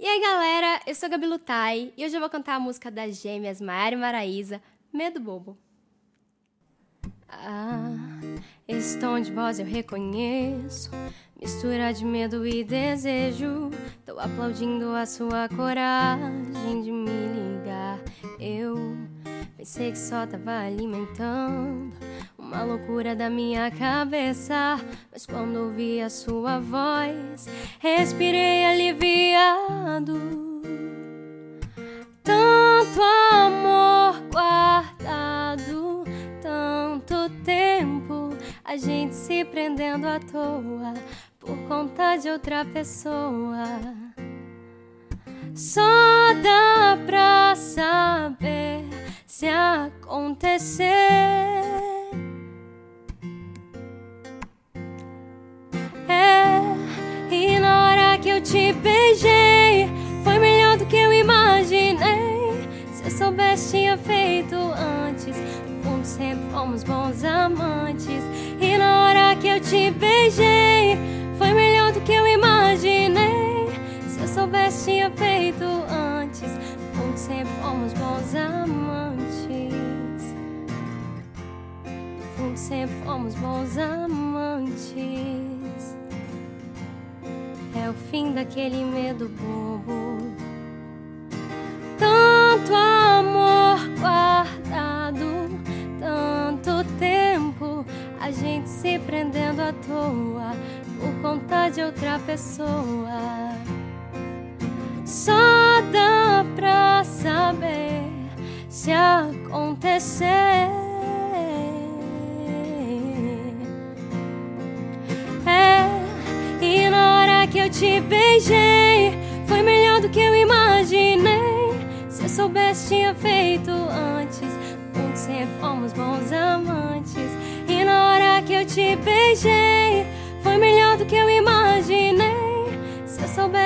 E aí galera, eu sou Gabi Lutai e hoje eu vou cantar a música das gêmeas Maiara e Maraísa, Medo Bobo. Ah, esse tom de voz eu reconheço, mistura de medo e desejo. Tô aplaudindo a sua coragem de me ligar. Eu pensei que só tava alimentando uma loucura da minha cabeça. Mas quando ouvi a sua voz, respirei aliviado. A gente se prendendo à toa por conta de outra pessoa. Só dá pra saber se acontecer. eu te beijei foi melhor do que eu imaginei. Se eu soubesse, tinha feito antes. No fundo, sempre fomos bons amantes. Na hora que eu te beijei, foi melhor do que eu imaginei. Se eu soubesse, tinha feito antes. Fundo, sempre fomos bons amantes. Fundo, sempre fomos bons amantes é o fim daquele medo bobo. A gente se prendendo à toa por conta de outra pessoa. Só dá pra saber se acontecer. eu te beijei foi melhor do que eu imaginei. Se eu soubesse, tinha feito antes. Sempre fomos bons amantes.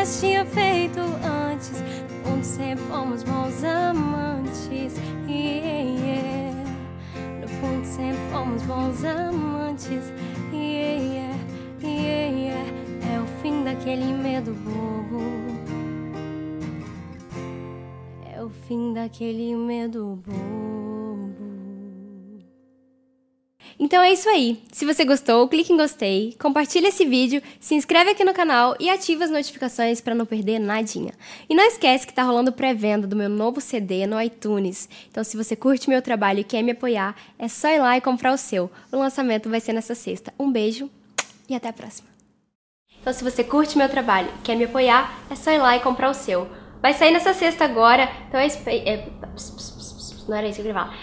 Soubesse, tinha feito antes. Juntos sempre fomos bons amantes. Yeah, yeah. No fundo, sempre fomos bons amantes. Yeah, yeah, yeah, yeah fim daquele medo bobo. É o fim daquele medo bobo. Então é isso aí. Se você gostou, clique em gostei, compartilhe esse vídeo, se inscreve aqui no canal e ativa as notificações para não perder nadinha. E não esquece que tá rolando pré-venda do meu novo CD no iTunes. Então se você curte meu trabalho e quer me apoiar, é só ir lá e comprar o seu. O lançamento vai ser nessa sexta. Um beijo e até a próxima. Então, se você curte meu trabalho e quer me apoiar, é só ir lá e comprar o seu. Vai sair nessa sexta agora, então é... é... Não era isso que eu queria falar.